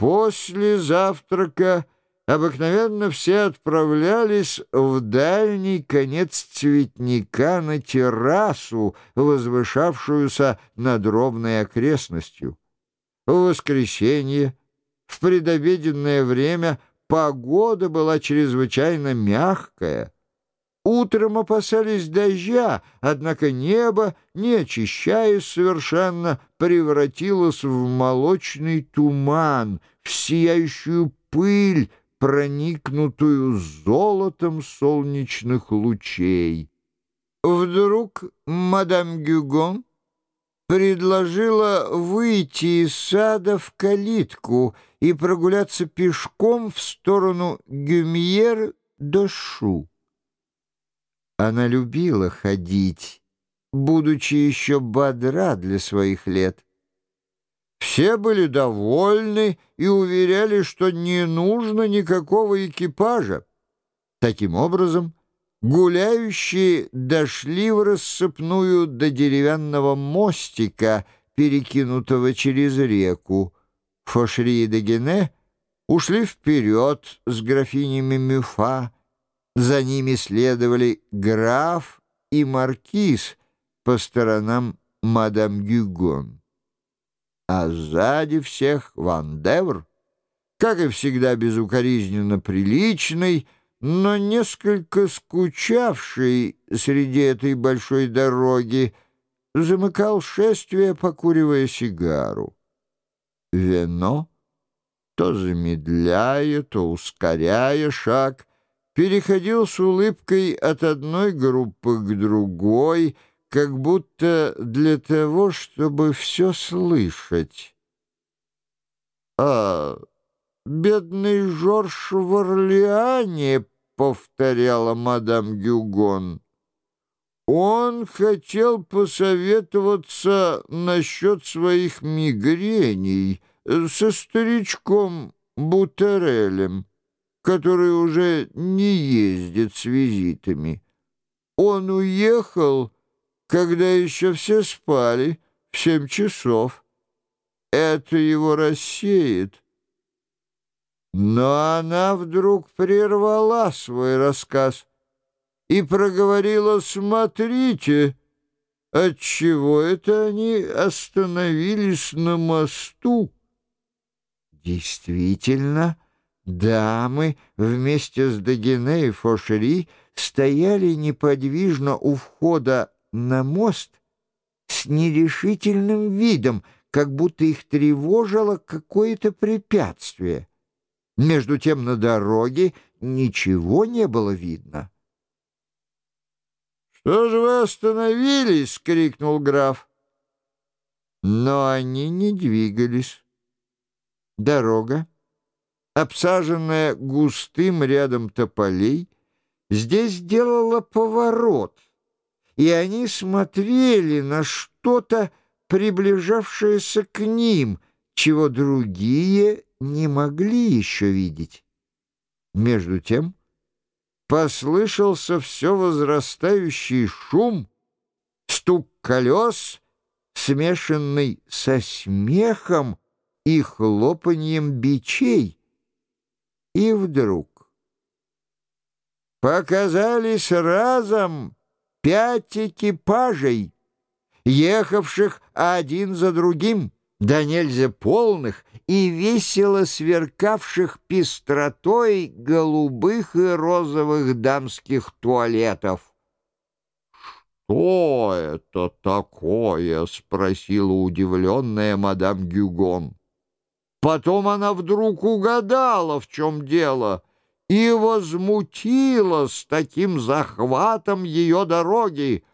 После завтрака обыкновенно все отправлялись в дальний конец цветника на террасу, возвышавшуюся над ровной окрестностью. В воскресенье, в предобеденное время, погода была чрезвычайно мягкая — Утром опасались дождя, однако небо, не очищаясь совершенно, превратилось в молочный туман, в сияющую пыль, проникнутую золотом солнечных лучей. Вдруг мадам Гюгон предложила выйти из сада в калитку и прогуляться пешком в сторону Гюмьер-до-Шу. Она любила ходить, будучи еще бодра для своих лет. Все были довольны и уверяли, что не нужно никакого экипажа. Таким образом, гуляющие дошли в рассыпную до деревянного мостика, перекинутого через реку. Фошри и Дегене ушли вперед с графинями Мюфа, за ними следовали граф и маркиз по сторонам мадам Гюгон. А сзади всех Ван Девр, как и всегда безукоризненно приличный, но несколько скучавший среди этой большой дороги, замыкал шествие, покуривая сигару. Вино, то замедляя, то ускоряя шаг, переходил с улыбкой от одной группы к другой, как будто для того, чтобы все слышать. «А, бедный Жорж в Орлеане», — повторяла мадам Гюгон, — «он хотел посоветоваться насчет своих мигрений со старичком Бутерелем» который уже не ездит с визитами. Он уехал, когда еще все спали, в семь часов. Это его рассеет. Но она вдруг прервала свой рассказ и проговорила «Смотрите, отчего это они остановились на мосту?» Действительно, — Дамы вместе с Дагене и Фошери стояли неподвижно у входа на мост с нерешительным видом, как будто их тревожило какое-то препятствие. Между тем на дороге ничего не было видно. «Что же вы остановились?» — крикнул граф. Но они не двигались. Дорога обсаженная густым рядом тополей, здесь сделала поворот, и они смотрели на что-то, приближавшееся к ним, чего другие не могли еще видеть. Между тем послышался все возрастающий шум, стук колес, смешанный со смехом и хлопаньем бичей. И вдруг показались разом пять экипажей, ехавших один за другим, да нельзя полных и весело сверкавших пестротой голубых и розовых дамских туалетов. «Что это такое?» — спросила удивленная мадам Гюгон. Потом она вдруг угадала, в чем дело, и возмутилась таким захватом ее дороги.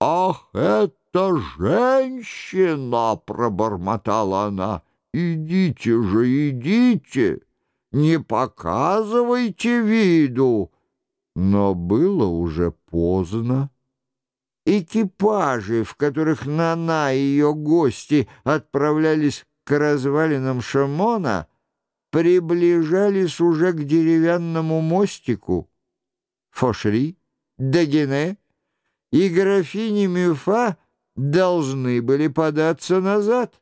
«Ах, это женщина!» — пробормотала она. «Идите же, идите, не показывайте виду!» Но было уже поздно. Экипажи, в которых Нана и ее гости отправлялись к развалинам Шамона приближались уже к деревянному мостику. Фошри, Дагене и графини Мюфа должны были податься назад.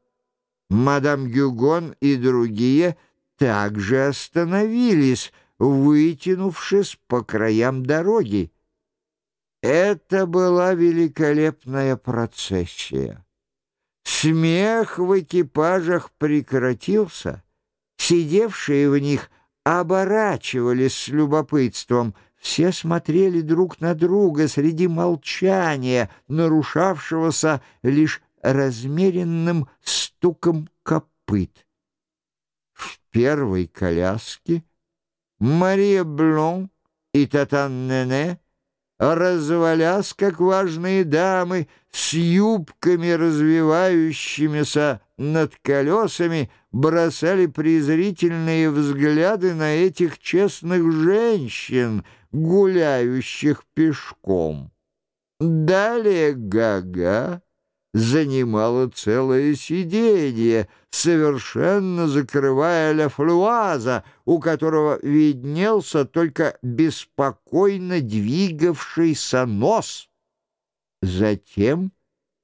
Мадам Гюгон и другие также остановились, вытянувшись по краям дороги. Это была великолепная процессия. Смех в экипажах прекратился. Сидевшие в них оборачивались с любопытством. Все смотрели друг на друга среди молчания, нарушавшегося лишь размеренным стуком копыт. В первой коляске Мария Блон и Татан Нене развалясь, как важные дамы, с юбками, развивающимися над колесами, бросали презрительные взгляды на этих честных женщин, гуляющих пешком. Далее Гага занимала целое сиденье, совершенно закрывая Ля Флуаза, у которого виднелся только беспокойно двигавшийся нос. Затем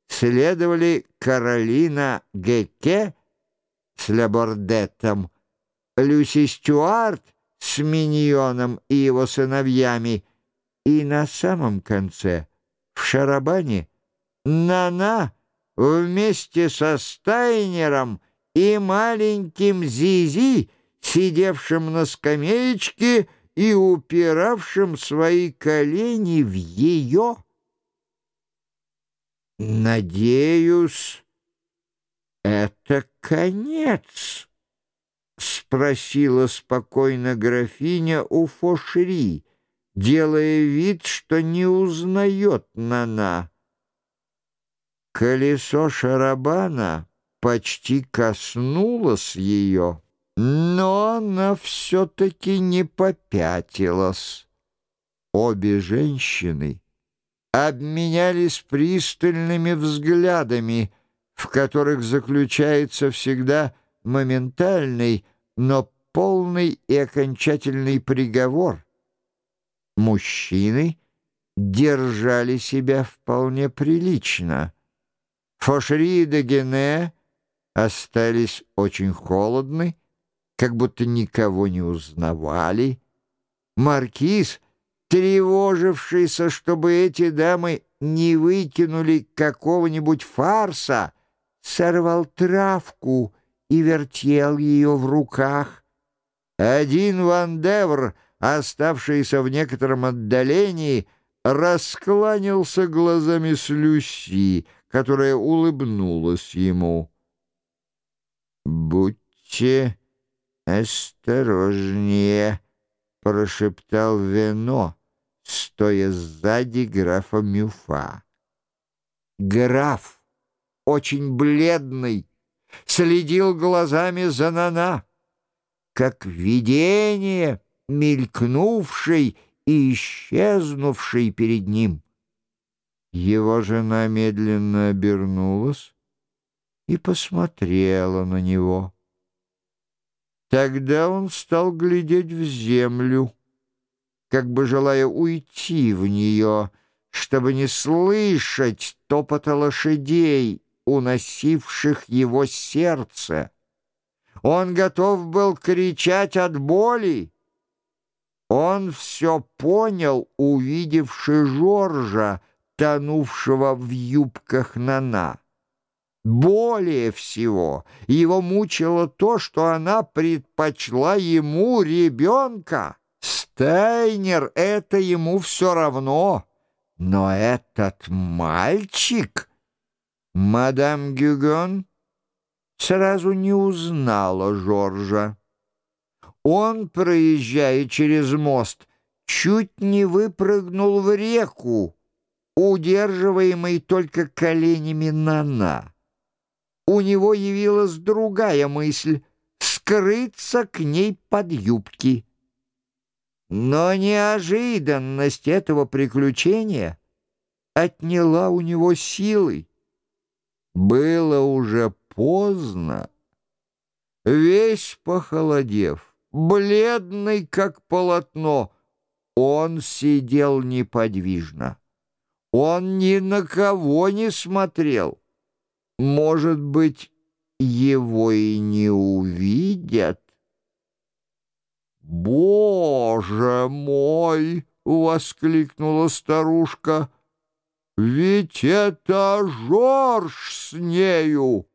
следовали Каролина Геке с Лабордетом, Люси Стюарт с Миньоном и его сыновьями, и на самом конце, в шарабане, Нана вместе со Стайнером и маленьким Зизи, сидевшим на скамеечке и упиравшим свои колени в ее. «Надеюсь, это конец?» — спросила спокойно графиня у Фошери, делая вид, что не узнает Нана. Колесо шарабана почти коснулось ее, но она все-таки не попятилась. Обе женщины обменялись пристальными взглядами, в которых заключается всегда моментальный, но полный и окончательный приговор. Мужчины держали себя вполне прилично — Фошери и Дегене остались очень холодны, как будто никого не узнавали. Маркиз, тревожившийся, чтобы эти дамы не выкинули какого-нибудь фарса, сорвал травку и вертел ее в руках. Один Вандевр, оставшийся в некотором отдалении, раскланялся глазами с Люси, которая улыбнулась ему. «Будьте осторожнее», — прошептал Вено, стоя сзади графа Мюфа. Граф, очень бледный, следил глазами за Нана, как видение, мелькнувший и исчезнувший перед ним. Его жена медленно обернулась и посмотрела на него. Тогда он стал глядеть в землю, как бы желая уйти в нее, чтобы не слышать топота лошадей, уносивших его сердце. Он готов был кричать от боли. Он все понял, увидевши Жоржа, тонувшего в юбках Нана. Более всего его мучило то, что она предпочла ему ребенка. Стайнер — это ему все равно. Но этот мальчик... Мадам Гюгон сразу не узнала Жоржа. Он, проезжая через мост, чуть не выпрыгнул в реку, удерживаемый только коленями Нана. У него явилась другая мысль — скрыться к ней под юбки. Но неожиданность этого приключения отняла у него силы. Было уже поздно. Весь похолодев, бледный как полотно, он сидел неподвижно. Он ни на кого не смотрел. Может быть, его и не увидят. «Боже мой!» — воскликнула старушка. «Ведь это Жорж с нею!»